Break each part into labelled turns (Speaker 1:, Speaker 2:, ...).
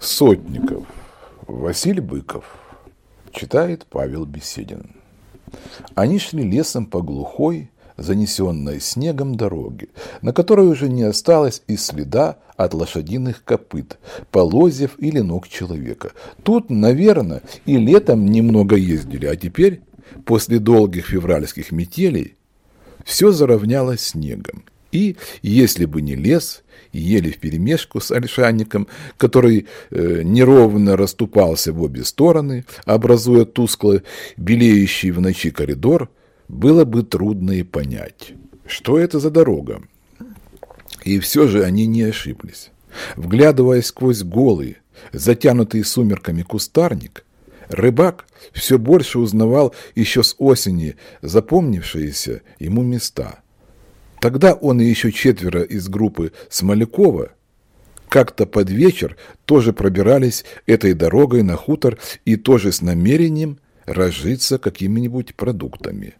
Speaker 1: Сотников. Василий Быков. Читает Павел Беседин. Они шли лесом по глухой, занесенной снегом дороге, на которой уже не осталось и следа от лошадиных копыт, полозьев или ног человека. Тут, наверное, и летом немного ездили, а теперь, после долгих февральских метелей, все заровнялось снегом. И, если бы не лес, ели вперемешку с ольшанником, который э, неровно расступался в обе стороны, образуя тускло белеющий в ночи коридор, было бы трудно и понять, что это за дорога. И все же они не ошиблись. Вглядываясь сквозь голый, затянутый сумерками кустарник, рыбак все больше узнавал еще с осени запомнившиеся ему места – Тогда он и еще четверо из группы Смолякова как-то под вечер тоже пробирались этой дорогой на хутор и тоже с намерением разжиться какими-нибудь продуктами.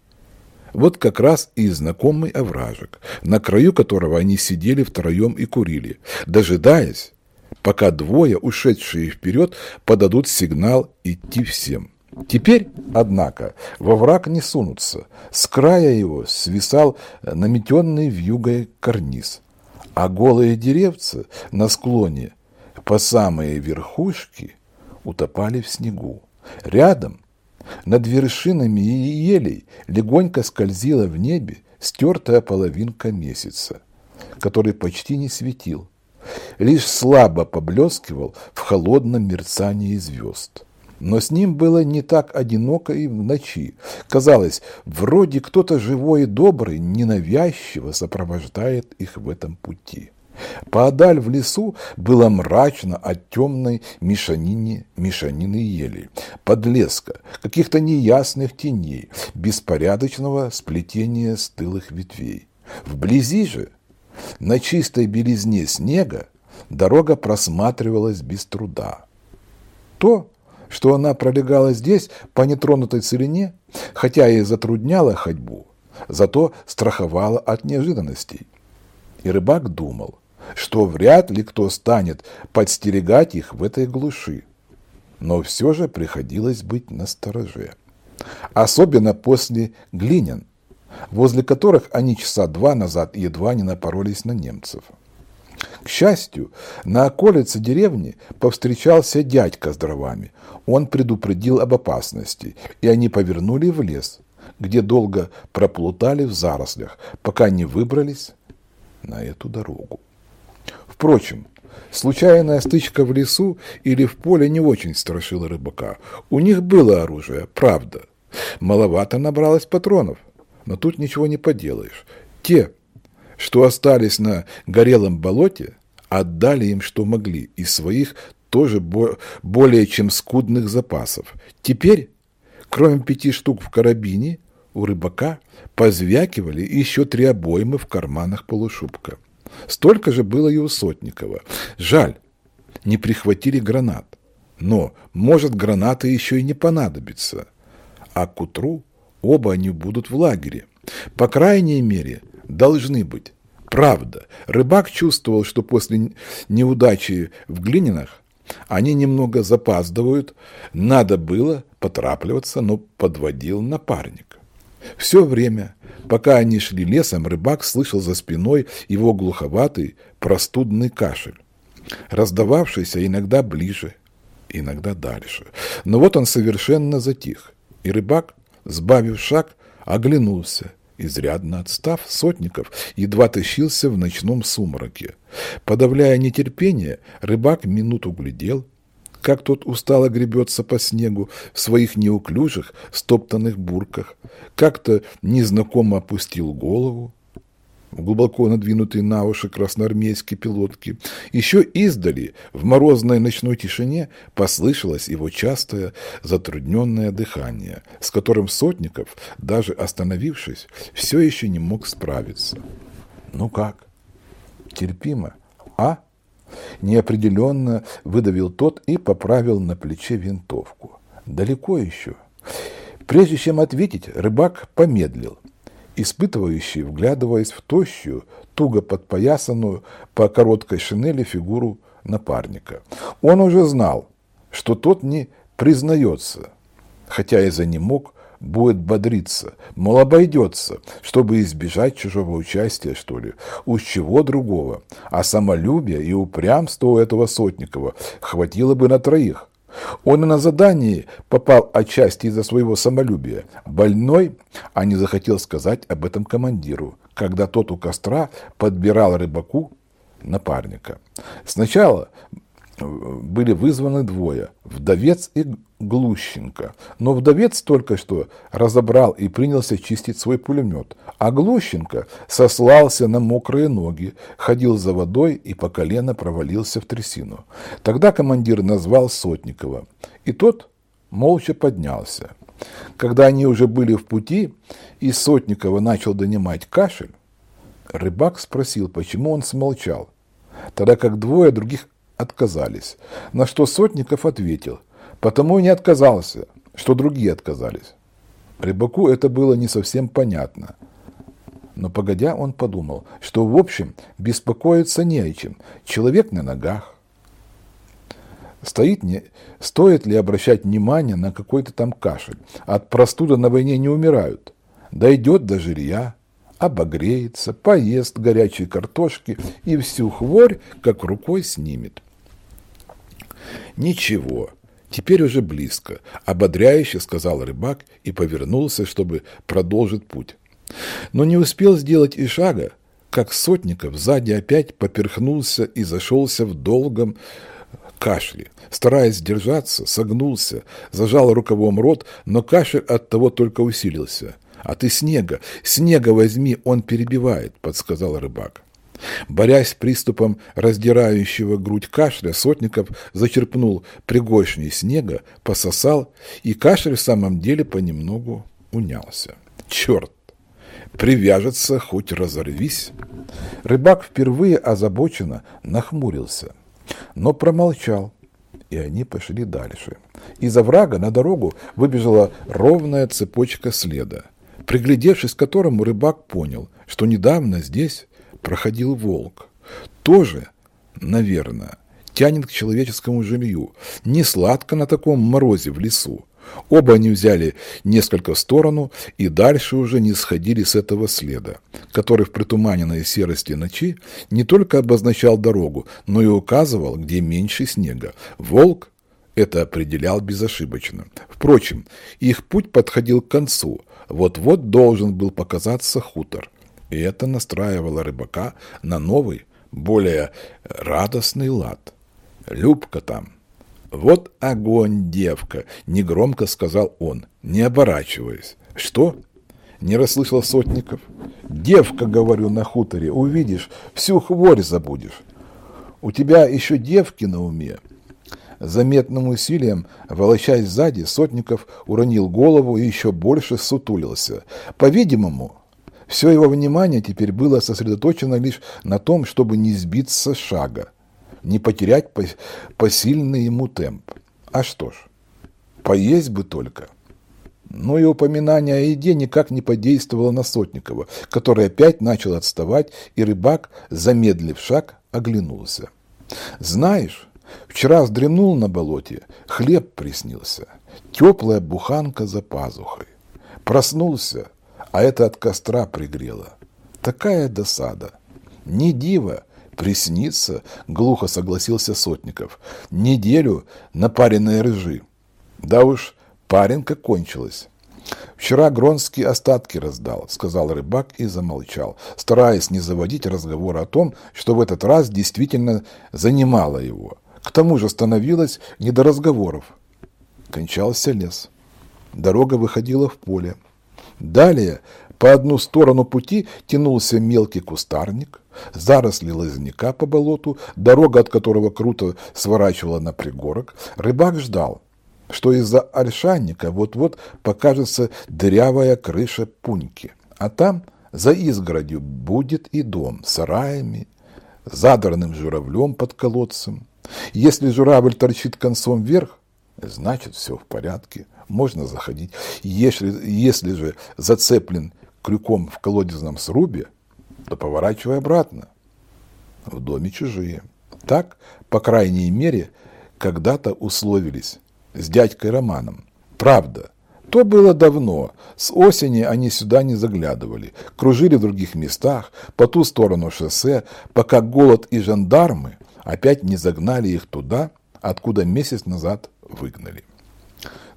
Speaker 1: Вот как раз и знакомый овражек, на краю которого они сидели втроем и курили, дожидаясь, пока двое, ушедшие вперед, подадут сигнал идти всем. Теперь, однако, во враг не сунутся. С края его свисал наметенный вьюгой карниз, а голые деревца на склоне по самые верхушки утопали в снегу. Рядом, над вершинами елей, легонько скользила в небе стертая половинка месяца, который почти не светил, лишь слабо поблескивал в холодном мерцании звезд. Но с ним было не так одиноко и в ночи. Казалось, вроде кто-то живой и добрый, ненавязчиво сопровождает их в этом пути. Поодаль в лесу было мрачно от темной мешанины, мешанины ели, подлеска, каких-то неясных теней, беспорядочного сплетения стылых ветвей. Вблизи же, на чистой белизне снега, дорога просматривалась без труда. То, что она пролегала здесь по нетронутой целине, хотя и затрудняла ходьбу, зато страховала от неожиданностей. И рыбак думал, что вряд ли кто станет подстерегать их в этой глуши. Но все же приходилось быть настороже. Особенно после глинян, возле которых они часа два назад едва не напоролись на немцев. К счастью, на околице деревни повстречался дядька с дровами. Он предупредил об опасности, и они повернули в лес, где долго проплутали в зарослях, пока не выбрались на эту дорогу. Впрочем, случайная стычка в лесу или в поле не очень страшила рыбака. У них было оружие, правда. Маловато набралось патронов, но тут ничего не поделаешь. Те, что остались на горелом болоте, отдали им, что могли, из своих тоже более чем скудных запасов. Теперь, кроме пяти штук в карабине, у рыбака позвякивали еще три обоймы в карманах полушубка. Столько же было и у Сотникова. Жаль, не прихватили гранат. Но, может, гранаты еще и не понадобятся. А к утру оба они будут в лагере. По крайней мере, должны быть. Правда, рыбак чувствовал, что после неудачи в Глининах они немного запаздывают, надо было потрапливаться, но подводил напарник. Все время, пока они шли лесом, рыбак слышал за спиной его глуховатый простудный кашель, раздававшийся иногда ближе, иногда дальше. Но вот он совершенно затих, и рыбак, сбавив шаг, оглянулся – изрядно отстав, Сотников едва тащился в ночном сумраке. Подавляя нетерпение, рыбак минуту глядел, как тот устало гребется по снегу в своих неуклюжих, стоптанных бурках, как-то незнакомо опустил голову, глубоко надвинутые на уши красноармейские пилотки. Еще издали, в морозной ночной тишине, послышалось его частое затрудненное дыхание, с которым Сотников, даже остановившись, все еще не мог справиться. «Ну как? Терпимо, а?» Неопределенно выдавил тот и поправил на плече винтовку. «Далеко еще?» Прежде чем ответить, рыбак помедлил – испытывающий, вглядываясь в тощую, туго подпоясанную по короткой шинели фигуру напарника. Он уже знал, что тот не признается, хотя и за не мог, будет бодриться, мол, обойдется, чтобы избежать чужого участия, что ли. Уж чего другого. А самолюбия и упрямства у этого Сотникова хватило бы на троих. Он и на задании попал отчасти из-за своего самолюбия. Больной, а не захотел сказать об этом командиру, когда тот у костра подбирал рыбаку напарника. Сначала были вызваны двое – вдовец и Глущенко. Но вдовец только что разобрал и принялся чистить свой пулемет, а Глущенко сослался на мокрые ноги, ходил за водой и по колено провалился в трясину. Тогда командир назвал Сотникова, и тот молча поднялся. Когда они уже были в пути, и Сотникова начал донимать кашель, рыбак спросил, почему он смолчал, тогда как двое других отказались. На что Сотников ответил, потому и не отказался, что другие отказались. Рыбаку это было не совсем понятно. Но погодя, он подумал, что в общем беспокоиться не о чем. Человек на ногах. Стоит не, стоит ли обращать внимание на какой-то там кашель? От простуды на войне не умирают. Дойдет до жилья, обогреется, поест горячей картошки и всю хворь как рукой снимет. Ничего, теперь уже близко, ободряюще сказал рыбак и повернулся, чтобы продолжить путь. Но не успел сделать и шага, как Сотников сзади опять поперхнулся и зашелся в долгом кашле. Стараясь держаться, согнулся, зажал рукавом рот, но кашель от того только усилился. «А ты снега, снега возьми, он перебивает», — подсказал рыбак. Борясь с приступом раздирающего грудь кашля, Сотников зачерпнул пригоршней снега, пососал, и кашель в самом деле понемногу унялся. Черт! Привяжется, хоть разорвись. Рыбак впервые озабоченно нахмурился, но промолчал, и они пошли дальше. Из оврага на дорогу выбежала ровная цепочка следа, приглядевшись к которому рыбак понял, что недавно здесь проходил волк. Тоже, наверное, тянет к человеческому жилью. Не сладко на таком морозе в лесу. Оба они взяли несколько в сторону и дальше уже не сходили с этого следа, который в притуманенной серости ночи не только обозначал дорогу, но и указывал, где меньше снега. Волк это определял безошибочно. Впрочем, их путь подходил к концу. Вот-вот должен был показаться хутор. И это настраивало рыбака на новый, более радостный лад. Любка там. «Вот огонь, девка!» – негромко сказал он, не оборачиваясь. «Что?» – не расслышал Сотников. «Девка, говорю, на хуторе, увидишь, всю хворь забудешь. У тебя еще девки на уме». Заметным усилием, волочась сзади, Сотников уронил голову и еще больше сутулился. По-видимому, все его внимание теперь было сосредоточено лишь на том, чтобы не сбиться с шага, не потерять посильный ему темп. А что ж, поесть бы только. Но и упоминание о еде никак не подействовало на Сотникова, который опять начал отставать, и рыбак, замедлив шаг, оглянулся. «Знаешь, вчера вздремнул на болоте, хлеб приснился, теплая буханка за пазухой. Проснулся, а это от костра пригрело. Такая досада. Не диво, приснится, глухо согласился Сотников. Неделю напаренные рыжи. Да уж, паренка кончилась. «Вчера Гронский остатки раздал», — сказал рыбак и замолчал, стараясь не заводить разговор о том, что в этот раз действительно занимало его. К тому же становилось не до разговоров. Кончался лес. Дорога выходила в поле. Далее по одну сторону пути тянулся мелкий кустарник, заросли лозняка по болоту, дорога от которого круто сворачивала на пригорок. Рыбак ждал, что из-за ольшанника вот-вот покажется дырявая крыша пуньки, а там за изгородью будет и дом с сараями, задранным журавлем под колодцем. Если журавль торчит концом вверх, значит все в порядке можно заходить. Если, если же зацеплен крюком в колодезном срубе, то поворачивай обратно. В доме чужие. Так, по крайней мере, когда-то условились с дядькой Романом. Правда, то было давно. С осени они сюда не заглядывали, кружили в других местах, по ту сторону шоссе, пока голод и жандармы опять не загнали их туда, откуда месяц назад выгнали.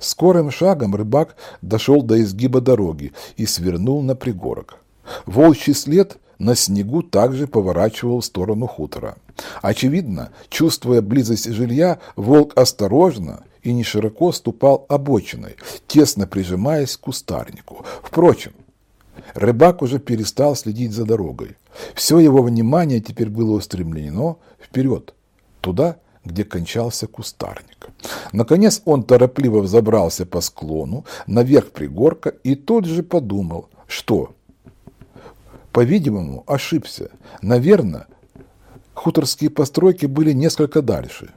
Speaker 1: Скорым шагом рыбак дошел до изгиба дороги и свернул на пригорок. Волчий след на снегу также поворачивал в сторону хутора. Очевидно, чувствуя близость жилья, волк осторожно и не широко ступал обочиной, тесно прижимаясь к кустарнику. Впрочем, рыбак уже перестал следить за дорогой. Все его внимание теперь было устремлено вперед, туда, где кончался кустарник. Наконец он торопливо взобрался по склону, наверх пригорка и тут же подумал, что, по-видимому, ошибся. Наверное, хуторские постройки были несколько дальше.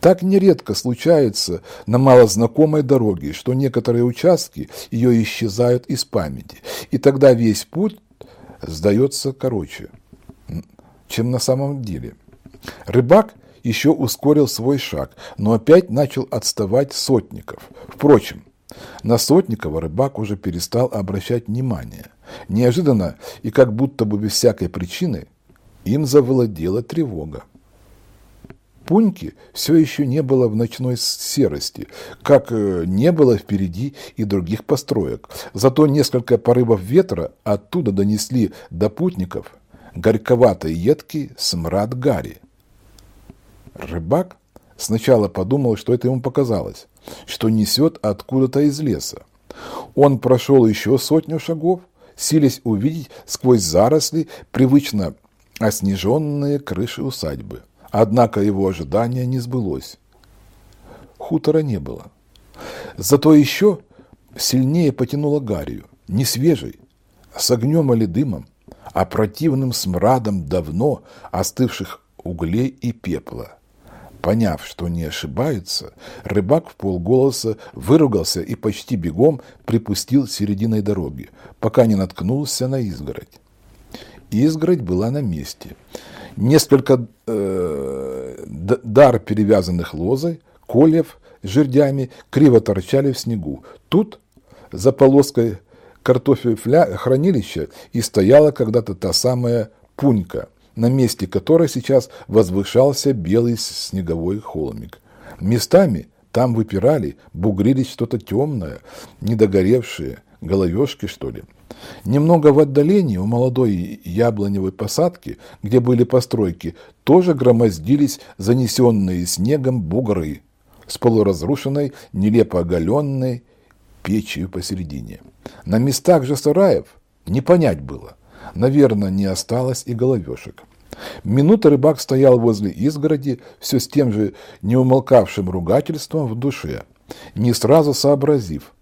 Speaker 1: Так нередко случается на малознакомой дороге, что некоторые участки ее исчезают из памяти, и тогда весь путь сдается короче, чем на самом деле. Рыбак еще ускорил свой шаг, но опять начал отставать сотников. Впрочем, на Сотникова рыбак уже перестал обращать внимание. Неожиданно и как будто бы без всякой причины им завладела тревога. Пуньки все еще не было в ночной серости, как э, не было впереди и других построек. Зато несколько порывов ветра оттуда донесли до путников горьковатый едкий смрад гари. Рыбак сначала подумал, что это ему показалось, что несет откуда-то из леса. Он прошел еще сотню шагов, силясь увидеть сквозь заросли привычно оснеженные крыши усадьбы. Однако его ожидание не сбылось. Хутора не было. Зато еще сильнее потянуло гарью, не свежей, с огнем или дымом, а противным смрадом давно остывших углей и пепла. Поняв, что не ошибаются, рыбак в полголоса выругался и почти бегом припустил серединой дороги, пока не наткнулся на изгородь. Изгородь была на месте. Несколько э, дар перевязанных лозой, кольев с жердями криво торчали в снегу. Тут, за полоской картофеля хранилища, и стояла когда-то та самая пунька – на месте которой сейчас возвышался белый снеговой холмик. Местами там выпирали, бугрились что-то темное, недогоревшие, головешки, что ли. Немного в отдалении у молодой яблоневой посадки, где были постройки, тоже громоздились занесенные снегом бугры с полуразрушенной, нелепо оголенной печью посередине. На местах же сараев не понять было – Наверное, не осталось и головешек. Минута рыбак стоял возле изгороди, все с тем же неумолкавшим ругательством в душе, не сразу сообразив,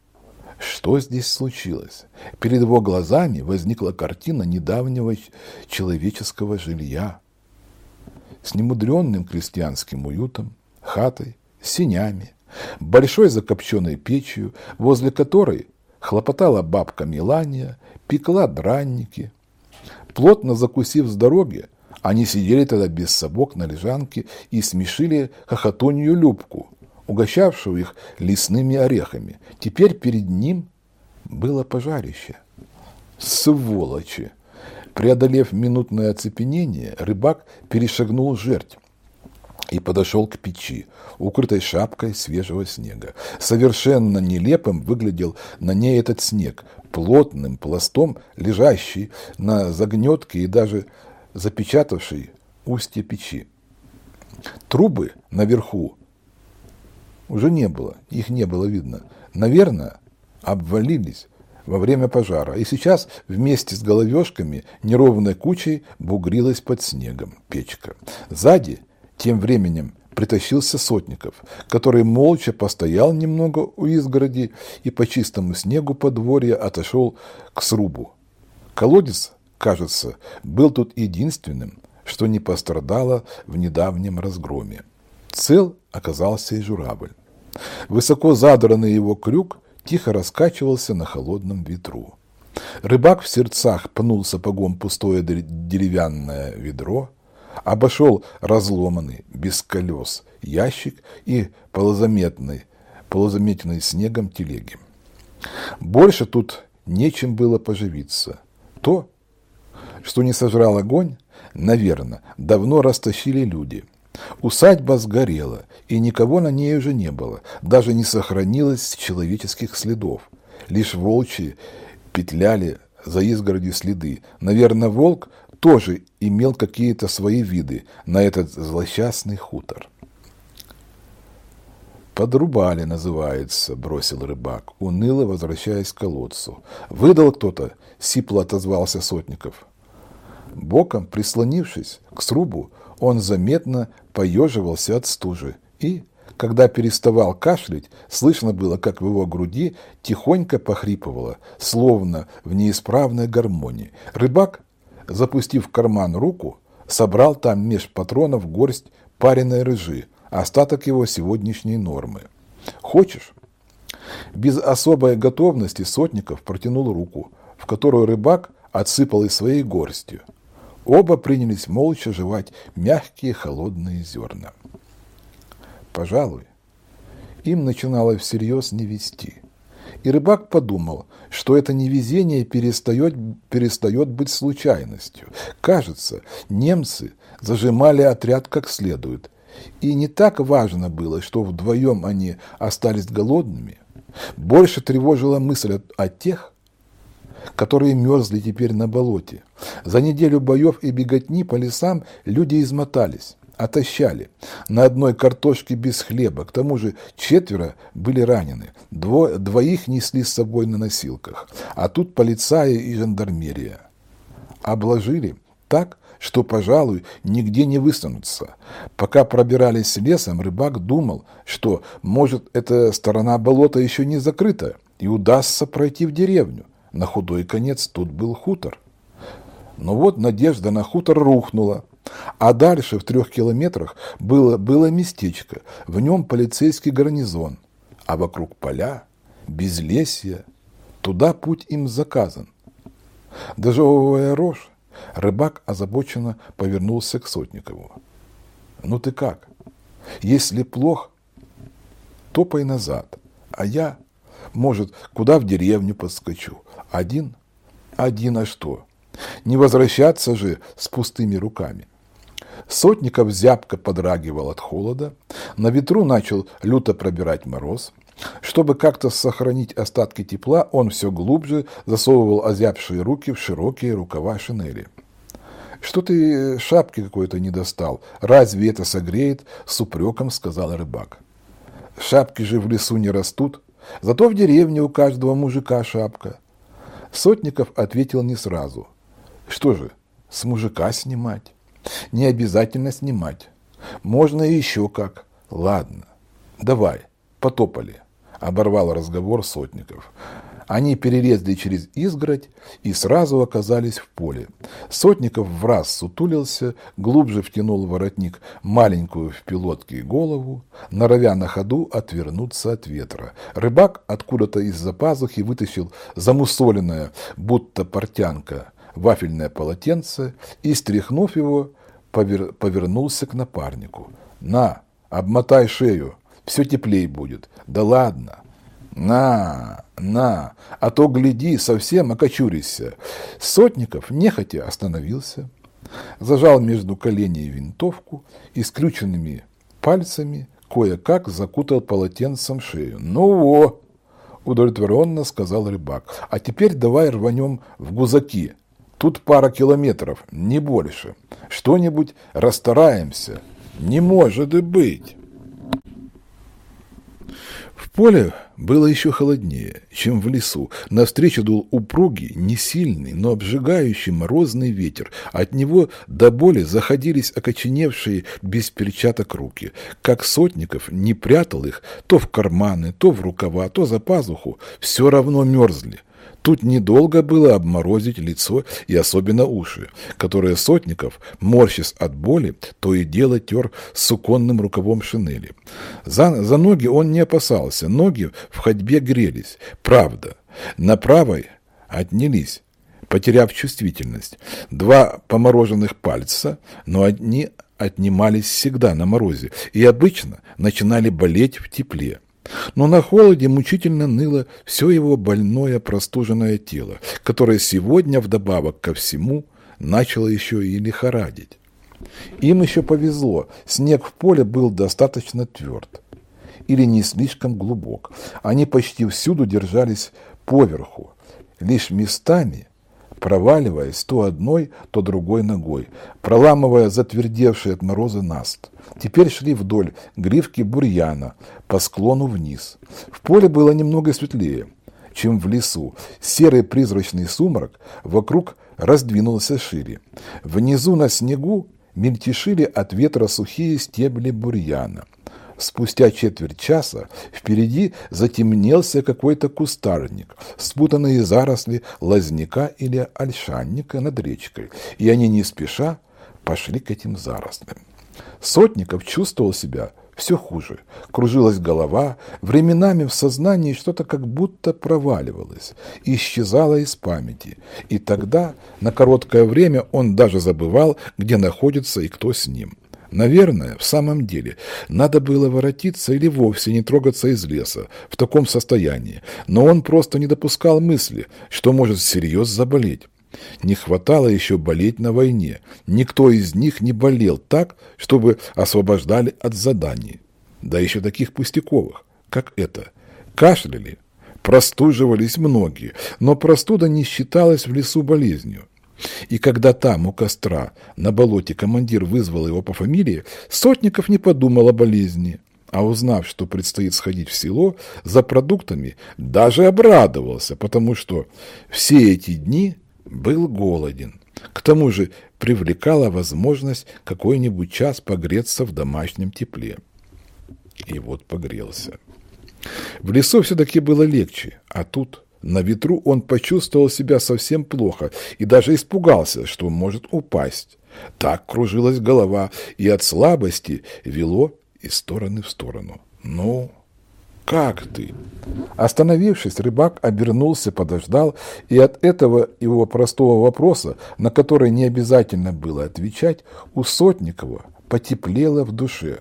Speaker 1: что здесь случилось. Перед его глазами возникла картина недавнего человеческого жилья с немудренным крестьянским уютом, хатой, синями, большой закопченной печью, возле которой хлопотала бабка Милания, пекла дранники – Плотно закусив с дороги, они сидели тогда без собак на лежанке и смешили хохотунью Любку, угощавшую их лесными орехами. Теперь перед ним было пожарище. Сволочи! Преодолев минутное оцепенение, рыбак перешагнул жерть и подошел к печи, укрытой шапкой свежего снега. Совершенно нелепым выглядел на ней этот снег, плотным пластом, лежащий на загнетке и даже запечатавший устье печи. Трубы наверху уже не было, их не было видно. Наверное, обвалились во время пожара, и сейчас вместе с головешками неровной кучей бугрилась под снегом печка. Сзади, тем временем, притащился Сотников, который молча постоял немного у изгороди и по чистому снегу подворья отошел к срубу. Колодец, кажется, был тут единственным, что не пострадало в недавнем разгроме. Цел оказался и журавль. Высоко задранный его крюк тихо раскачивался на холодном ветру. Рыбак в сердцах пнул сапогом пустое деревянное ведро, обошел разломанный, без колес, ящик и полозаметный, полозаметенный снегом телеги. Больше тут нечем было поживиться. То, что не сожрал огонь, наверное, давно растащили люди. Усадьба сгорела, и никого на ней уже не было, даже не сохранилось человеческих следов. Лишь волчьи петляли за изгородью следы. Наверное, волк тоже имел какие-то свои виды на этот злосчастный хутор. «Подрубали, называется», — бросил рыбак, уныло возвращаясь к колодцу. «Выдал кто-то?» — сипло отозвался Сотников. Боком, прислонившись к срубу, он заметно поеживался от стужи и, когда переставал кашлять, слышно было, как в его груди тихонько похрипывало, словно в неисправной гармонии. Рыбак, запустив в карман руку, собрал там меж патронов горсть пареной рыжи, остаток его сегодняшней нормы. «Хочешь?» Без особой готовности Сотников протянул руку, в которую рыбак отсыпал из своей горстью. Оба принялись молча жевать мягкие холодные зерна. Пожалуй, им начинало всерьез не вести. И рыбак подумал, что это невезение перестает, перестает быть случайностью. Кажется, немцы зажимали отряд как следует. И не так важно было, что вдвоем они остались голодными. Больше тревожила мысль о, о тех, которые мерзли теперь на болоте. За неделю боев и беготни по лесам люди измотались, отощали. На одной картошке без хлеба. К тому же четверо были ранены. Дво, двоих несли с собой на носилках. А тут полицаи и жандармерия. Обложили так, что, пожалуй, нигде не высунуться. Пока пробирались лесом, рыбак думал, что, может, эта сторона болота еще не закрыта, и удастся пройти в деревню. На худой конец тут был хутор. Но вот надежда на хутор рухнула. А дальше, в трех километрах, было, было местечко, в нем полицейский гарнизон, а вокруг поля, безлесье, туда путь им заказан. Дожевывая рожь, рыбак озабоченно повернулся к Сотникову. «Ну ты как? Если плохо, топай назад, а я, может, куда в деревню подскочу, один? Один, а что? Не возвращаться же с пустыми руками. Сотников зябко подрагивал от холода, на ветру начал люто пробирать мороз. Чтобы как-то сохранить остатки тепла, он все глубже засовывал озябшие руки в широкие рукава шинели. «Что ты шапки какой-то не достал? Разве это согреет?» – с упреком сказал рыбак. «Шапки же в лесу не растут, зато в деревне у каждого мужика шапка. Сотников ответил не сразу. Что же, с мужика снимать? Не обязательно снимать. Можно еще как. Ладно, давай, потопали. Оборвал разговор Сотников. Они перелезли через изгородь и сразу оказались в поле. Сотников в раз сутулился, глубже втянул воротник маленькую в пилотке голову, норовя на ходу отвернуться от ветра. Рыбак откуда-то из-за пазухи вытащил замусоленное, будто портянка, вафельное полотенце и, стряхнув его, повер... повернулся к напарнику. «На, обмотай шею, все теплей будет». «Да ладно, на, на, а то, гляди, совсем окочуришься. Сотников нехотя остановился, зажал между коленей винтовку и скрюченными пальцами кое-как закутал полотенцем шею. «Ну во!» – удовлетворенно сказал рыбак. «А теперь давай рванем в гузаки. Тут пара километров, не больше. Что-нибудь расстараемся. Не может и быть!» В поле было еще холоднее, чем в лесу. Навстречу дул упругий, не сильный, но обжигающий морозный ветер. От него до боли заходились окоченевшие без перчаток руки. Как Сотников не прятал их то в карманы, то в рукава, то за пазуху, все равно мерзли. Тут недолго было обморозить лицо и особенно уши, которые Сотников, морщись от боли, то и дело тер суконным рукавом шинели. За, за ноги он не опасался, ноги в ходьбе грелись. Правда, на правой отнялись, потеряв чувствительность. Два помороженных пальца, но одни отнимались всегда на морозе и обычно начинали болеть в тепле. Но на холоде мучительно ныло все его больное простуженное тело, которое сегодня вдобавок ко всему начало еще и лихорадить. Им еще повезло, снег в поле был достаточно тверд или не слишком глубок. Они почти всюду держались поверху, лишь местами проваливаясь то одной, то другой ногой, проламывая затвердевший от мороза наст. Теперь шли вдоль гривки бурьяна, по склону вниз. В поле было немного светлее, чем в лесу. Серый призрачный сумрак вокруг раздвинулся шире. Внизу на снегу мельтешили от ветра сухие стебли бурьяна. Спустя четверть часа впереди затемнелся какой-то кустарник, спутанные заросли лозняка или ольшанника над речкой, и они не спеша пошли к этим зарослям. Сотников чувствовал себя все хуже. Кружилась голова, временами в сознании что-то как будто проваливалось, исчезало из памяти. И тогда, на короткое время, он даже забывал, где находится и кто с ним. Наверное, в самом деле, надо было воротиться или вовсе не трогаться из леса в таком состоянии, но он просто не допускал мысли, что может всерьез заболеть. Не хватало еще болеть на войне. Никто из них не болел так, чтобы освобождали от заданий. Да еще таких пустяковых, как это. Кашляли, простуживались многие, но простуда не считалась в лесу болезнью. И когда там, у костра, на болоте командир вызвал его по фамилии, Сотников не подумал о болезни, а узнав, что предстоит сходить в село за продуктами, даже обрадовался, потому что все эти дни был голоден. К тому же привлекала возможность какой-нибудь час погреться в домашнем тепле. И вот погрелся. В лесу все-таки было легче, а тут на ветру он почувствовал себя совсем плохо и даже испугался, что может упасть. Так кружилась голова, и от слабости вело из стороны в сторону. «Ну, как ты?» Остановившись, рыбак обернулся, подождал, и от этого его простого вопроса, на который не обязательно было отвечать, у Сотникова потеплело в душе.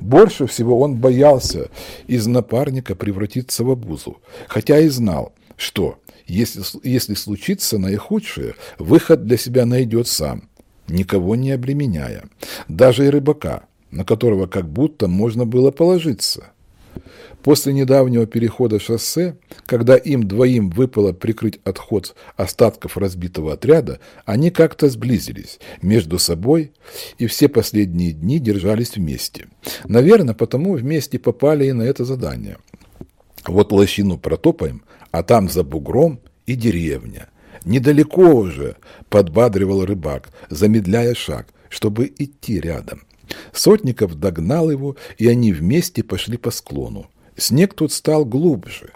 Speaker 1: Больше всего он боялся из напарника превратиться в обузу, хотя и знал, что, если, если случится наихудшее, выход для себя найдет сам, никого не обременяя, даже и рыбака, на которого как будто можно было положиться. После недавнего перехода шоссе, когда им двоим выпало прикрыть отход остатков разбитого отряда, они как-то сблизились между собой и все последние дни держались вместе. Наверное, потому вместе попали и на это задание. Вот лощину протопаем, а там за бугром и деревня. Недалеко уже, подбадривал рыбак, замедляя шаг, чтобы идти рядом. Сотников догнал его, и они вместе пошли по склону. Снег тут стал глубже,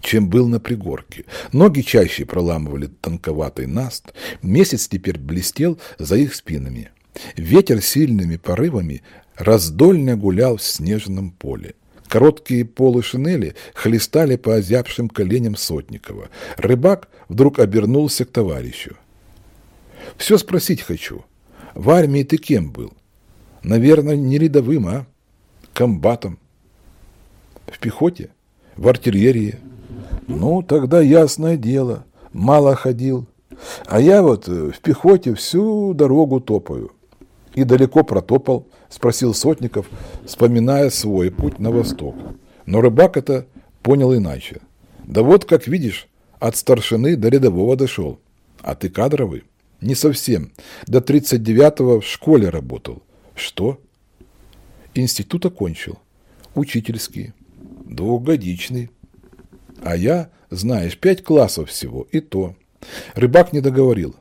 Speaker 1: чем был на пригорке. Ноги чаще проламывали тонковатый наст, месяц теперь блестел за их спинами. Ветер сильными порывами раздольно гулял в снежном поле. Короткие полы шинели хлестали по озябшим коленям Сотникова. Рыбак вдруг обернулся к товарищу. «Все спросить хочу. В армии ты кем был? Наверное, не рядовым, а? Комбатом. В пехоте? В артиллерии? Ну, тогда ясное дело. Мало ходил. А я вот в пехоте всю дорогу топаю. И далеко протопал, спросил Сотников, вспоминая свой путь на восток. Но рыбак это понял иначе. Да вот, как видишь, от старшины до рядового дошел. А ты кадровый? Не совсем. До 39-го в школе работал. Что? Институт окончил. Учительский. Двухгодичный. А я, знаешь, пять классов всего, и то. Рыбак не договорил.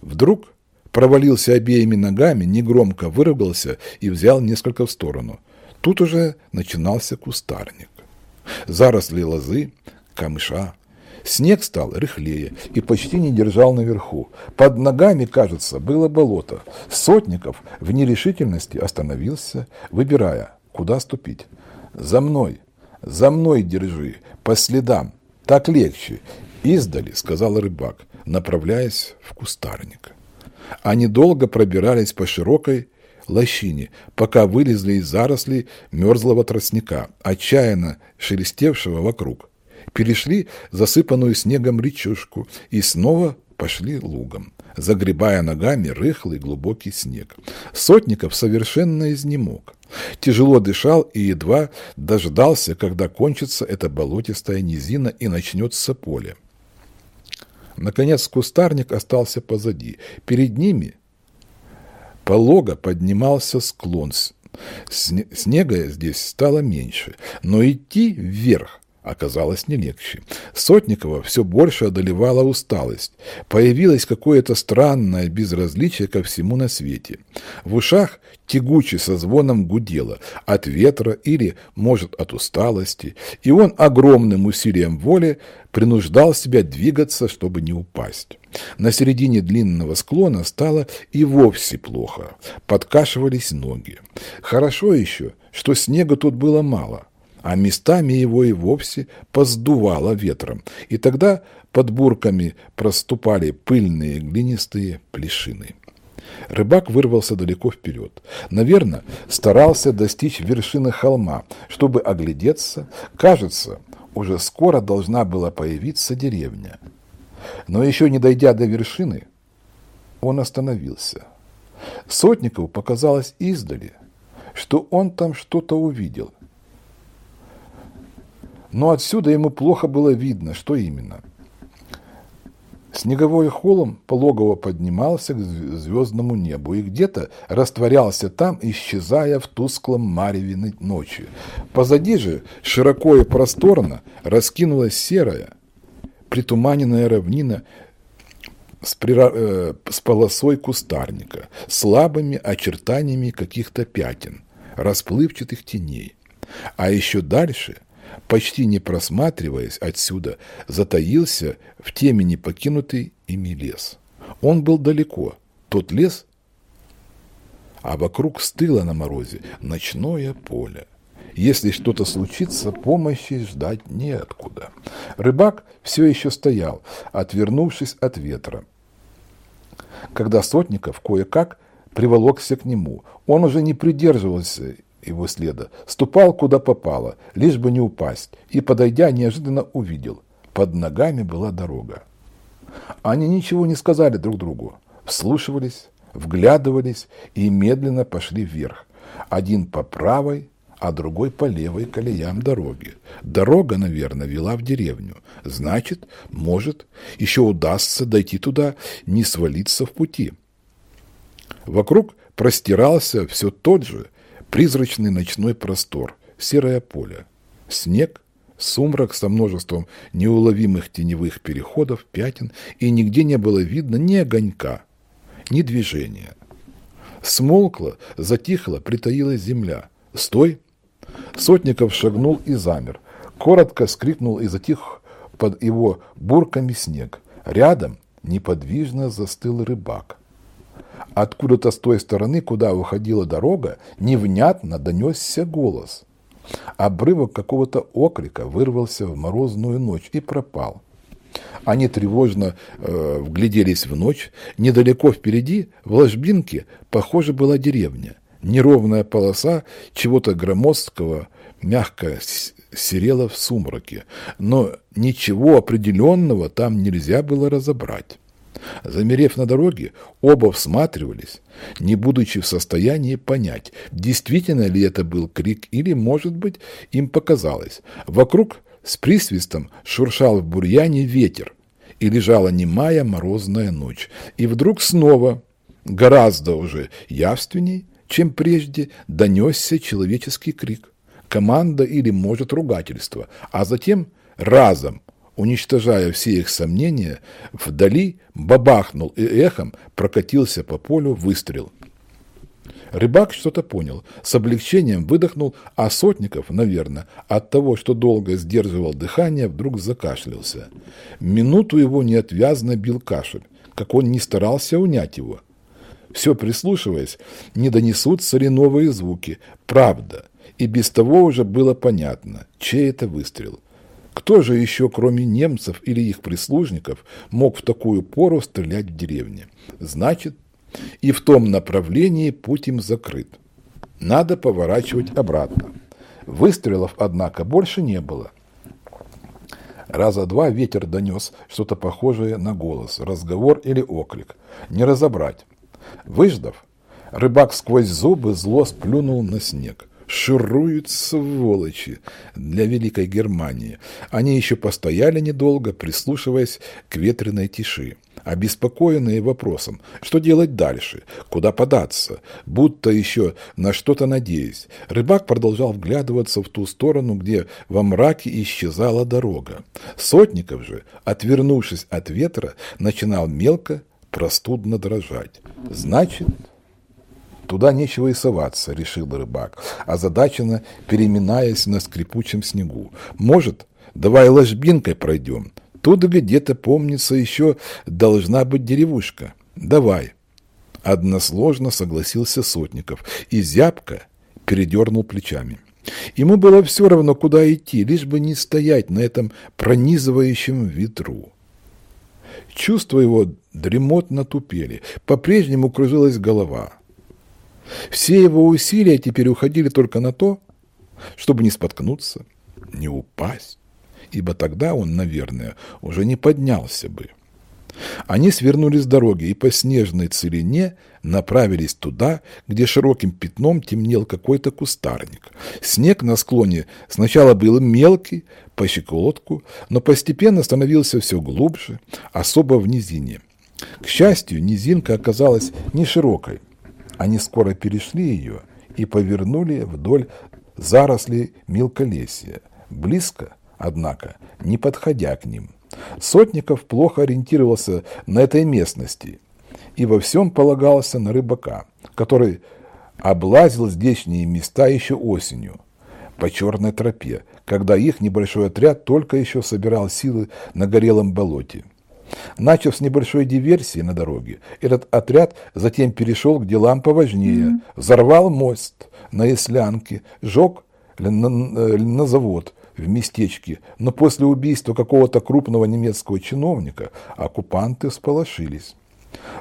Speaker 1: Вдруг провалился обеими ногами, негромко выругался и взял несколько в сторону. Тут уже начинался кустарник. Заросли лозы, камыша. Снег стал рыхлее и почти не держал наверху. Под ногами, кажется, было болото. Сотников в нерешительности остановился, выбирая, куда ступить. «За мной! За мной держи! По следам! Так легче!» «Издали», — сказал рыбак. направляясь в кустарник. Они долго пробирались по широкой лощине, пока вылезли из зарослей мерзлого тростника, отчаянно шелестевшего вокруг. Перешли засыпанную снегом речушку и снова пошли лугом, загребая ногами рыхлый глубокий снег. Сотников совершенно изнемог. Тяжело дышал и едва дождался, когда кончится эта болотистая низина и начнется поле. Наконец кустарник остался позади. Перед ними полого поднимался склон. Снега здесь стало меньше, но идти вверх оказалось не легче. Сотникова все больше одолевала усталость. Появилось какое-то странное безразличие ко всему на свете. В ушах тягуче со звоном гудело от ветра или, может, от усталости, и он огромным усилием воли принуждал себя двигаться, чтобы не упасть. На середине длинного склона стало и вовсе плохо. Подкашивались ноги. Хорошо еще, что снега тут было мало – а местами его и вовсе поздувало ветром, и тогда под бурками проступали пыльные глинистые плешины. Рыбак вырвался далеко вперед. Наверное, старался достичь вершины холма, чтобы оглядеться. Кажется, уже скоро должна была появиться деревня. Но еще не дойдя до вершины, он остановился. Сотникову показалось издали, что он там что-то увидел – но отсюда ему плохо было видно, что именно. Снеговой холм пологово поднимался к звездному небу и где-то растворялся там, исчезая в тусклом мареве ночи. Позади же, широко и просторно, раскинулась серая, притуманенная равнина с, прира... э, с полосой кустарника, слабыми очертаниями каких-то пятен, расплывчатых теней. А еще дальше почти не просматриваясь отсюда, затаился в темени покинутый ими лес. Он был далеко, тот лес, а вокруг стыло на морозе ночное поле. Если что-то случится, помощи ждать неоткуда. Рыбак все еще стоял, отвернувшись от ветра. Когда Сотников кое-как приволокся к нему, он уже не придерживался его следа, ступал куда попало, лишь бы не упасть, и, подойдя, неожиданно увидел. Под ногами была дорога. Они ничего не сказали друг другу, вслушивались, вглядывались и медленно пошли вверх. Один по правой, а другой по левой колеям дороги. Дорога, наверное, вела в деревню. Значит, может, еще удастся дойти туда, не свалиться в пути. Вокруг простирался все тот же Призрачный ночной простор, серое поле, снег, сумрак со множеством неуловимых теневых переходов, пятен, и нигде не было видно ни огонька, ни движения. Смолкла, затихла, притаилась земля. «Стой!» Сотников шагнул и замер. Коротко скрикнул и затих под его бурками снег. Рядом неподвижно застыл рыбак. Откуда-то с той стороны, куда уходила дорога, невнятно донесся голос. Обрывок какого-то окрика вырвался в морозную ночь и пропал. Они тревожно э, вгляделись в ночь. Недалеко впереди, в ложбинке, похоже, была деревня. Неровная полоса чего-то громоздкого мягко серела в сумраке, но ничего определенного там нельзя было разобрать. Замерев на дороге, оба всматривались, не будучи в состоянии понять, действительно ли это был крик или, может быть, им показалось. Вокруг с присвистом шуршал в бурьяне ветер, и лежала немая морозная ночь. И вдруг снова, гораздо уже явственней, чем прежде, донесся человеческий крик. Команда или, может, ругательство, а затем разом уничтожая все их сомнения, вдали бабахнул и эхом прокатился по полю выстрел. Рыбак что-то понял, с облегчением выдохнул, а Сотников, наверное, от того, что долго сдерживал дыхание, вдруг закашлялся. Минуту его неотвязно бил кашель, как он не старался унять его. Все прислушиваясь, не донесутся ли новые звуки. Правда, и без того уже было понятно, чей это выстрел. Кто же еще, кроме немцев или их прислужников, мог в такую пору стрелять в деревне? Значит, и в том направлении путь им закрыт. Надо поворачивать обратно. Выстрелов, однако, больше не было. Раза два ветер донес что-то похожее на голос, разговор или оклик. Не разобрать. Выждав, рыбак сквозь зубы зло сплюнул на снег. Шируют сволочи для Великой Германии. Они еще постояли недолго, прислушиваясь к ветреной тиши обеспокоенные вопросом, что делать дальше, куда податься, будто еще на что-то надеясь. Рыбак продолжал вглядываться в ту сторону, где во мраке исчезала дорога. Сотников же, отвернувшись от ветра, начинал мелко, простудно дрожать. Значит... Туда нечего и соваться, решил рыбак, озадаченно переминаясь на скрипучем снегу. Может, давай ложбинкой пройдем, Тут где-то, помнится, еще должна быть деревушка. Давай. Односложно согласился Сотников и зябко передернул плечами. Ему было все равно, куда идти, лишь бы не стоять на этом пронизывающем ветру. Чувства его дремотно тупели, по-прежнему кружилась голова. Все его усилия теперь уходили только на то, чтобы не споткнуться, не упасть ибо тогда он, наверное, уже не поднялся бы. Они свернули с дороги и по снежной целине направились туда, где широким пятном темнел какой-то кустарник. Снег на склоне сначала был мелкий, по щеколотку, но постепенно становился все глубже, особо в низине. К счастью, низинка оказалась не широкой. Они скоро перешли ее и повернули вдоль зарослей мелколесья. Близко однако, не подходя к ним. Сотников плохо ориентировался на этой местности и во всем полагался на рыбака, который облазил здешние места еще осенью по черной тропе, когда их небольшой отряд только еще собирал силы на горелом болоте. Начав с небольшой диверсии на дороге, этот отряд затем перешел к делам поважнее, mm-hmm. взорвал мост на Ислянке, жег на, на, на завод, в местечке, но после убийства какого-то крупного немецкого чиновника оккупанты сполошились.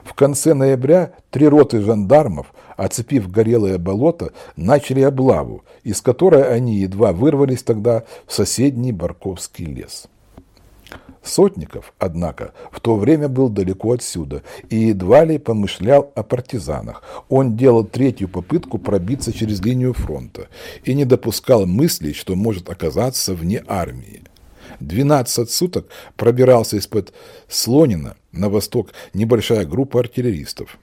Speaker 1: В конце ноября три роты жандармов, оцепив горелое болото, начали облаву, из которой они едва вырвались тогда в соседний Барковский лес. Сотников, однако, в то время был далеко отсюда и едва ли помышлял о партизанах. Он делал третью попытку пробиться через линию фронта и не допускал мыслей, что может оказаться вне армии. 12 суток пробирался из-под Слонина на восток небольшая группа артиллеристов.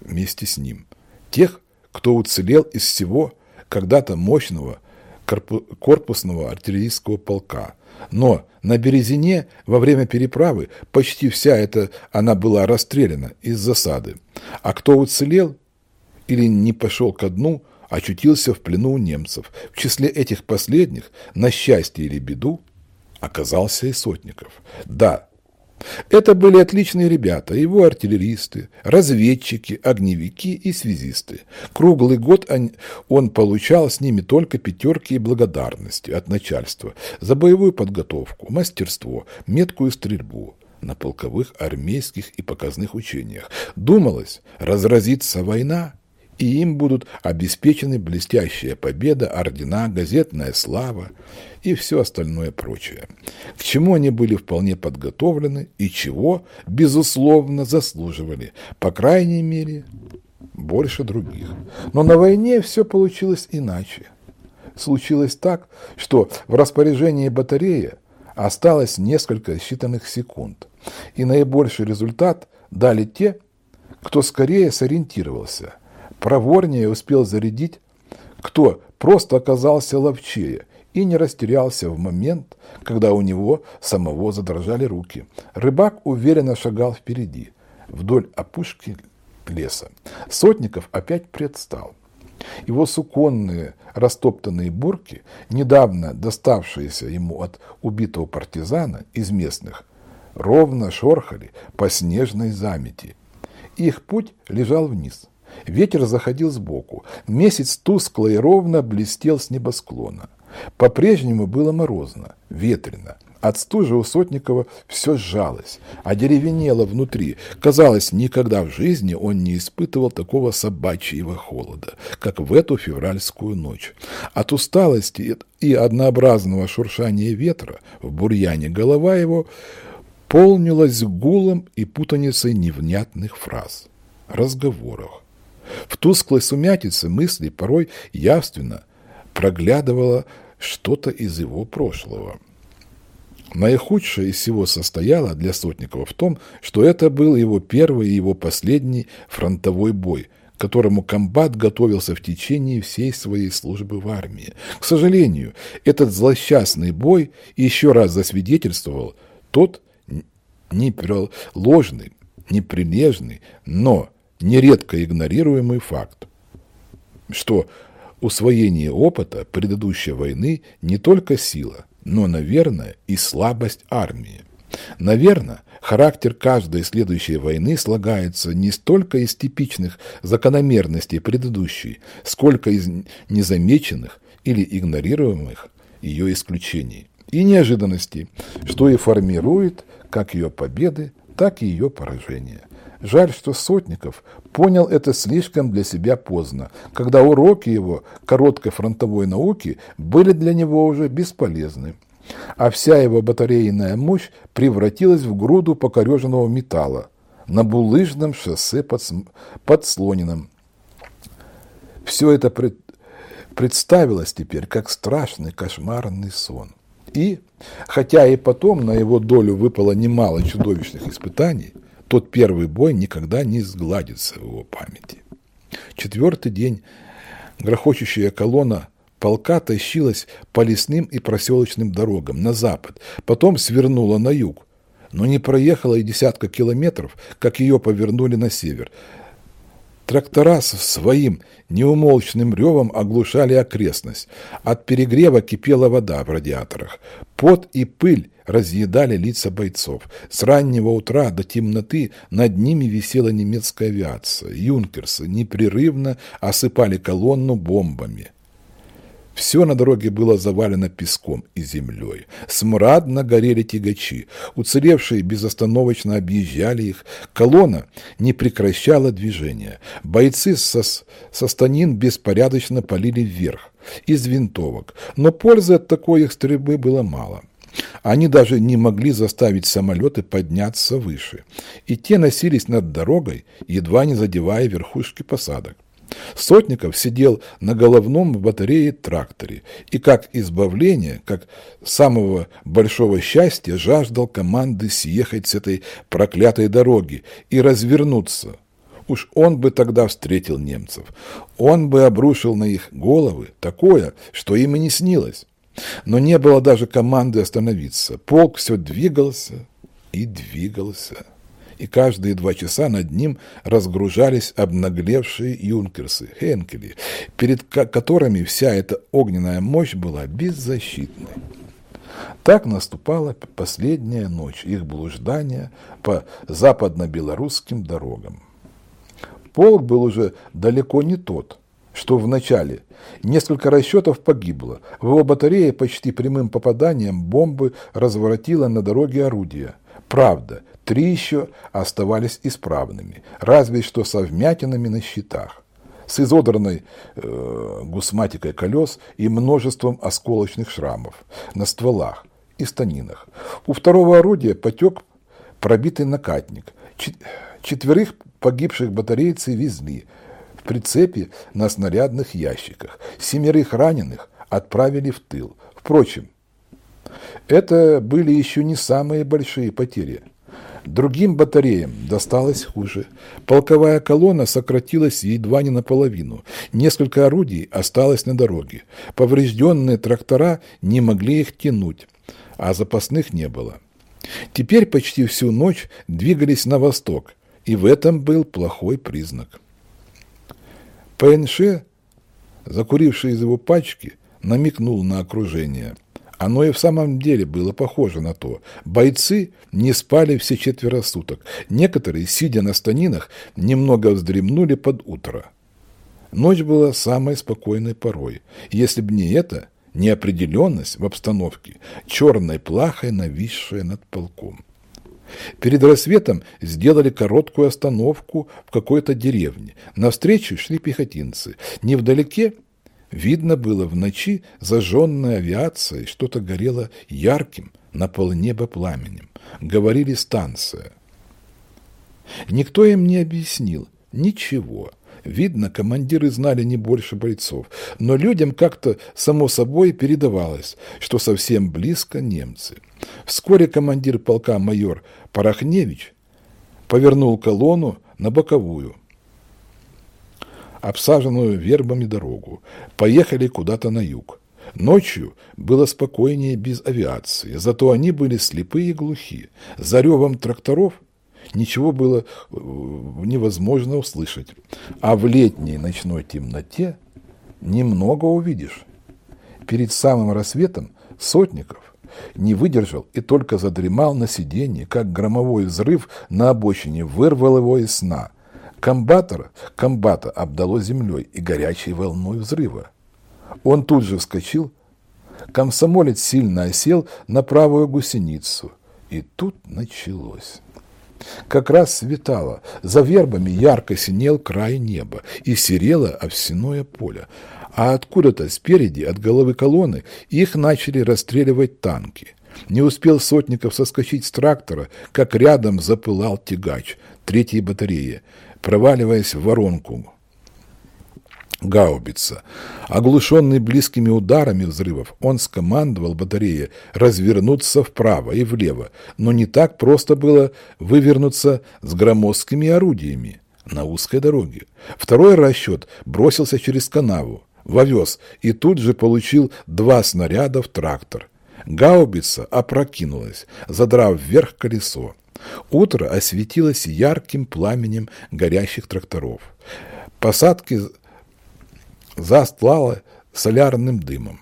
Speaker 1: Вместе с ним. Тех, кто уцелел из всего когда-то мощного корпусного артиллерийского полка – но на Березине во время переправы почти вся эта она была расстреляна из засады. А кто уцелел или не пошел ко дну, очутился в плену у немцев. В числе этих последних, на счастье или беду, оказался и Сотников. Да, это были отличные ребята, его артиллеристы, разведчики, огневики и связисты. Круглый год он, получал с ними только пятерки и благодарности от начальства за боевую подготовку, мастерство, меткую стрельбу на полковых, армейских и показных учениях. Думалось, разразится война, и им будут обеспечены блестящая победа, ордена, газетная слава и все остальное прочее. К чему они были вполне подготовлены и чего, безусловно, заслуживали, по крайней мере, больше других. Но на войне все получилось иначе. Случилось так, что в распоряжении батареи осталось несколько считанных секунд, и наибольший результат дали те, кто скорее сориентировался – проворнее успел зарядить, кто просто оказался ловчее и не растерялся в момент, когда у него самого задрожали руки. Рыбак уверенно шагал впереди, вдоль опушки леса. Сотников опять предстал. Его суконные растоптанные бурки, недавно доставшиеся ему от убитого партизана из местных, ровно шорхали по снежной замети. Их путь лежал вниз – Ветер заходил сбоку. Месяц тускло и ровно блестел с небосклона. По-прежнему было морозно, ветрено. От стужи у Сотникова все сжалось, а деревенело внутри. Казалось, никогда в жизни он не испытывал такого собачьего холода, как в эту февральскую ночь. От усталости и однообразного шуршания ветра в бурьяне голова его полнилась гулом и путаницей невнятных фраз, разговоров. В тусклой сумятице мысли порой явственно проглядывало что-то из его прошлого. Наихудшее из всего состояло для Сотникова в том, что это был его первый и его последний фронтовой бой, которому комбат готовился в течение всей своей службы в армии. К сожалению, этот злосчастный бой еще раз засвидетельствовал тот ложный, неприлежный, но нередко игнорируемый факт, что усвоение опыта предыдущей войны не только сила – но, наверное, и слабость армии. Наверное, характер каждой следующей войны слагается не столько из типичных закономерностей предыдущей, сколько из незамеченных или игнорируемых ее исключений и неожиданностей, что и формирует как ее победы, так и ее поражения. Жаль, что Сотников понял это слишком для себя поздно, когда уроки его короткой фронтовой науки были для него уже бесполезны, а вся его батарейная мощь превратилась в груду покореженного металла на булыжном шоссе под, под Слонином. Все это пред, представилось теперь как страшный кошмарный сон. И, хотя и потом на его долю выпало немало чудовищных испытаний, тот первый бой никогда не сгладится в его памяти. Четвертый день грохочущая колонна полка тащилась по лесным и проселочным дорогам на запад, потом свернула на юг, но не проехала и десятка километров, как ее повернули на север. Трактора с своим неумолчным ревом оглушали окрестность. От перегрева кипела вода в радиаторах. Пот и пыль разъедали лица бойцов. С раннего утра до темноты над ними висела немецкая авиация. Юнкерсы непрерывно осыпали колонну бомбами. Все на дороге было завалено песком и землей. Смрадно горели тягачи. Уцелевшие безостановочно объезжали их. Колонна не прекращала движения. Бойцы со, со станин беспорядочно полили вверх из винтовок. Но пользы от такой их стрельбы было мало. Они даже не могли заставить самолеты подняться выше. И те носились над дорогой, едва не задевая верхушки посадок. Сотников сидел на головном батарее тракторе и как избавление, как самого большого счастья жаждал команды съехать с этой проклятой дороги и развернуться. Уж он бы тогда встретил немцев. Он бы обрушил на их головы такое, что им и не снилось. Но не было даже команды остановиться. Полк все двигался и двигался и каждые два часа над ним разгружались обнаглевшие юнкерсы, хенкели, перед которыми вся эта огненная мощь была беззащитной. Так наступала последняя ночь их блуждания по западно-белорусским дорогам. Полк был уже далеко не тот, что в начале. Несколько расчетов погибло. В его батарее почти прямым попаданием бомбы разворотило на дороге орудия. Правда, Три еще оставались исправными, разве что со вмятинами на щитах, с изодранной э, гусматикой колес и множеством осколочных шрамов на стволах и станинах. У второго орудия потек пробитый накатник. Четверых погибших батарейцы везли прицепе на снарядных ящиках. Семерых раненых отправили в тыл. Впрочем, это были еще не самые большие потери. Другим батареям досталось хуже. Полковая колонна сократилась едва не наполовину. Несколько орудий осталось на дороге. Поврежденные трактора не могли их тянуть, а запасных не было. Теперь почти всю ночь двигались на восток, и в этом был плохой признак. ПНШ, закуривший из его пачки, намекнул на окружение. Оно и в самом деле было похоже на то. Бойцы не спали все четверо суток. Некоторые, сидя на станинах, немного вздремнули под утро. Ночь была самой спокойной порой. Если бы не это, неопределенность в обстановке, черной плахой нависшая над полком. Перед рассветом сделали короткую остановку в какой-то деревне. Навстречу шли пехотинцы. Невдалеке видно было в ночи зажженная авиация, что-то горело ярким на полнеба пламенем. Говорили станция. Никто им не объяснил ничего. Видно, командиры знали не больше бойцов, но людям как-то само собой передавалось, что совсем близко немцы. Вскоре командир полка майор Порохневич повернул колонну на боковую, обсаженную вербами дорогу. Поехали куда-то на юг. Ночью было спокойнее без авиации, зато они были слепые и глухи. За ревом тракторов ничего было э, невозможно услышать. А в летней ночной темноте немного увидишь. Перед самым рассветом Сотников не выдержал и только задремал на сиденье, как громовой взрыв на обочине вырвал его из сна. Комбатора, комбата обдало землей и горячей волной взрыва. Он тут же вскочил. Комсомолец сильно осел на правую гусеницу. И тут началось. Как раз светало, за вербами ярко синел край неба и серело овсяное поле, а откуда-то спереди, от головы колонны, их начали расстреливать танки. Не успел Сотников соскочить с трактора, как рядом запылал тягач третьей батареи, проваливаясь в воронку гаубица. Оглушенный близкими ударами взрывов, он скомандовал батарее развернуться вправо и влево, но не так просто было вывернуться с громоздкими орудиями на узкой дороге. Второй расчет бросился через канаву, в овес, и тут же получил два снаряда в трактор. Гаубица опрокинулась, задрав вверх колесо. Утро осветилось ярким пламенем горящих тракторов. Посадки застлало солярным дымом.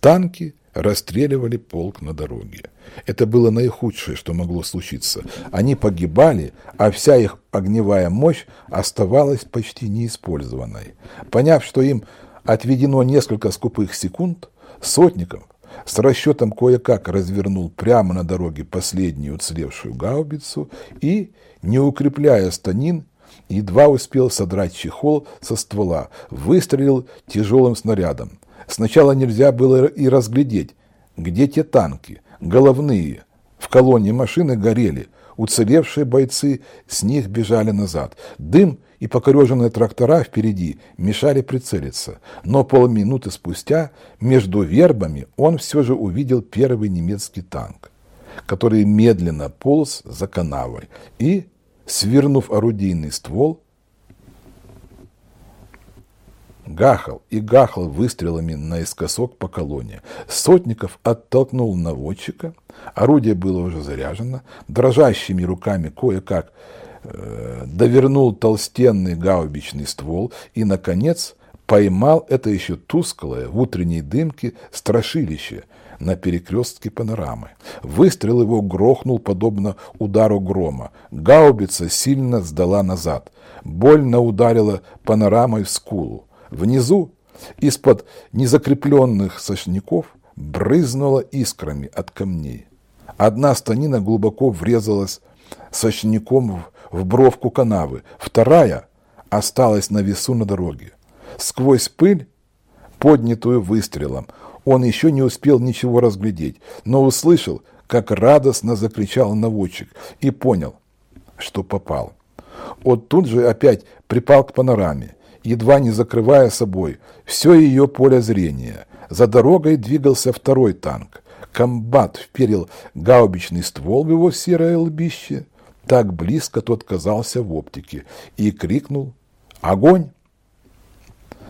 Speaker 1: Танки расстреливали полк на дороге. Это было наихудшее, что могло случиться. Они погибали, а вся их огневая мощь оставалась почти неиспользованной. Поняв, что им отведено несколько скупых секунд, Сотников с расчетом кое-как развернул прямо на дороге последнюю уцелевшую гаубицу и, не укрепляя станин, едва успел содрать чехол со ствола, выстрелил тяжелым снарядом. Сначала нельзя было и разглядеть, где те танки, головные. В колонне машины горели, уцелевшие бойцы с них бежали назад. Дым и покореженные трактора впереди мешали прицелиться. Но полминуты спустя между вербами он все же увидел первый немецкий танк, который медленно полз за канавой и свернув орудийный ствол, гахал и гахал выстрелами наискосок по колонне. Сотников оттолкнул наводчика, орудие было уже заряжено, дрожащими руками кое-как довернул толстенный гаубичный ствол и, наконец, поймал это еще тусклое в утренней дымке страшилище – на перекрестке панорамы. Выстрел его грохнул, подобно удару грома. Гаубица сильно сдала назад. Больно ударила панорамой в скулу. Внизу, из-под незакрепленных сошников, брызнула искрами от камней. Одна станина глубоко врезалась сочником в бровку канавы, вторая осталась на весу на дороге. Сквозь пыль, поднятую выстрелом, он еще не успел ничего разглядеть, но услышал, как радостно закричал наводчик и понял, что попал. Он тут же опять припал к панораме, едва не закрывая собой все ее поле зрения. За дорогой двигался второй танк. Комбат вперил гаубичный ствол в его серое лбище. Так близко тот казался в оптике и крикнул «Огонь!».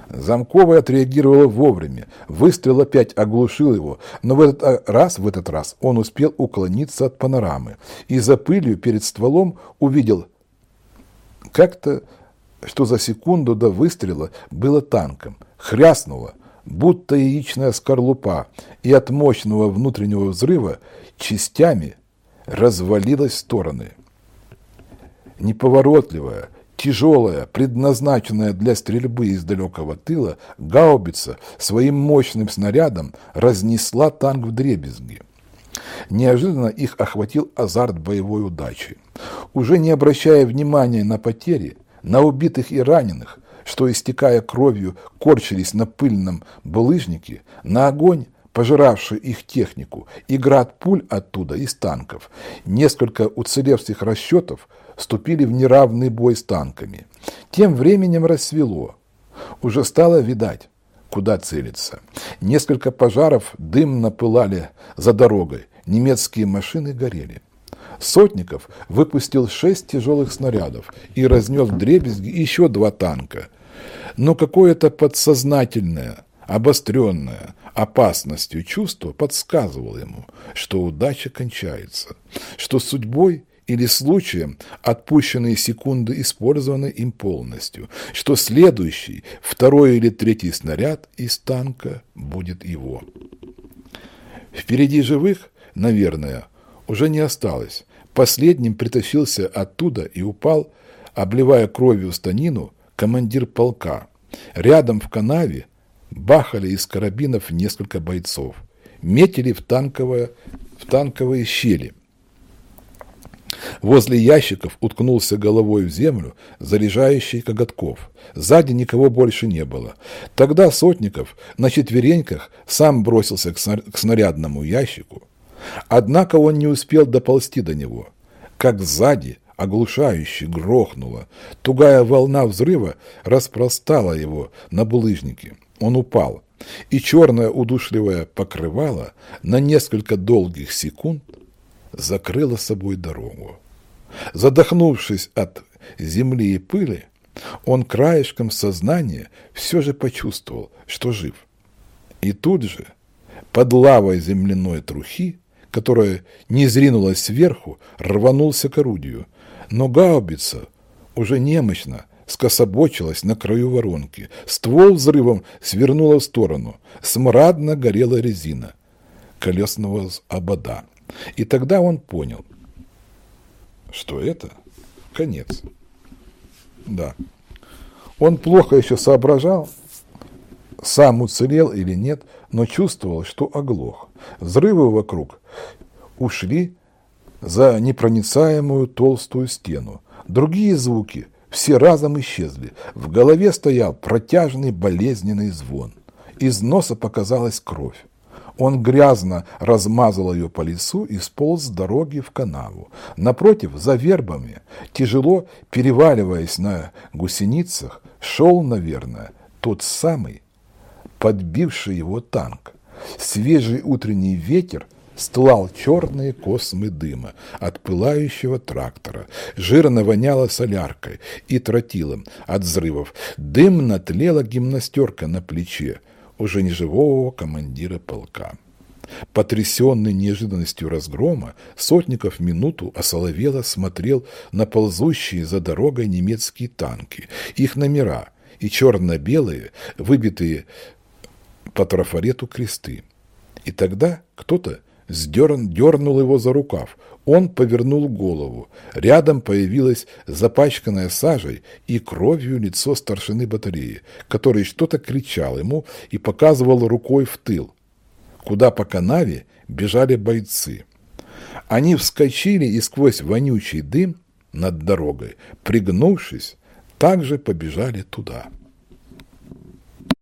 Speaker 1: Замковая отреагировала вовремя. Выстрел опять оглушил его, но в этот раз, в этот раз он успел уклониться от панорамы и за пылью перед стволом увидел как-то, что за секунду до выстрела было танком. Хряснуло, будто яичная скорлупа, и от мощного внутреннего взрыва частями развалилась в стороны. Неповоротливая, Тяжелая, предназначенная для стрельбы из далекого тыла, гаубица своим мощным снарядом разнесла танк в дребезги. Неожиданно их охватил азарт боевой удачи. Уже не обращая внимания на потери, на убитых и раненых, что, истекая кровью, корчились на пыльном булыжнике, на огонь, пожиравший их технику, и град пуль оттуда, из танков. Несколько уцелевших расчетов вступили в неравный бой с танками. Тем временем рассвело. Уже стало видать, куда целиться. Несколько пожаров дымно пылали за дорогой, немецкие машины горели. Сотников выпустил шесть тяжелых снарядов и разнес в дребезги еще два танка. Но какое-то подсознательное, обостренное, опасностью чувство подсказывало ему, что удача кончается, что судьбой или случаем отпущенные секунды использованы им полностью, что следующий, второй или третий снаряд из танка будет его. Впереди живых, наверное, уже не осталось. Последним притащился оттуда и упал, обливая кровью станину, командир полка. Рядом в канаве бахали из карабинов несколько бойцов. Метили в, танковое, в танковые щели. Возле ящиков уткнулся головой в землю заряжающий коготков. Сзади никого больше не было. Тогда Сотников на четвереньках сам бросился к снарядному ящику, Однако он не успел доползти до него, как сзади оглушающе грохнуло. Тугая волна взрыва распростала его на булыжнике. Он упал, и черное удушливое покрывало на несколько долгих секунд закрыло собой дорогу. Задохнувшись от земли и пыли, он краешком сознания все же почувствовал, что жив. И тут же, под лавой земляной трухи, которая не зринулась сверху, рванулся к орудию. Но гаубица уже немощно скособочилась на краю воронки. Ствол взрывом свернула в сторону. Смрадно горела резина колесного обода. И тогда он понял, что это конец. Да. Он плохо еще соображал, сам уцелел или нет, но чувствовал, что оглох. Взрывы вокруг ушли за непроницаемую толстую стену. Другие звуки все разом исчезли. В голове стоял протяжный болезненный звон. Из носа показалась кровь. Он грязно размазал ее по лицу и сполз с дороги в канаву. Напротив, за вербами, тяжело переваливаясь на гусеницах, шел, наверное, тот самый, подбивший его танк. Свежий утренний ветер стлал черные космы дыма от пылающего трактора. Жирно воняло соляркой и тротилом от взрывов. Дымно тлела гимнастерка на плече уже неживого командира полка. Потрясенный неожиданностью разгрома, Сотников минуту осоловело смотрел на ползущие за дорогой немецкие танки, их номера и черно-белые, выбитые по трафарету кресты. И тогда кто-то сдерн, дернул его за рукав. Он повернул голову. Рядом появилось запачканное сажей и кровью лицо старшины батареи, который что-то кричал ему и показывал рукой в тыл, куда по канаве бежали бойцы. Они вскочили и сквозь вонючий дым над дорогой, пригнувшись, также побежали туда.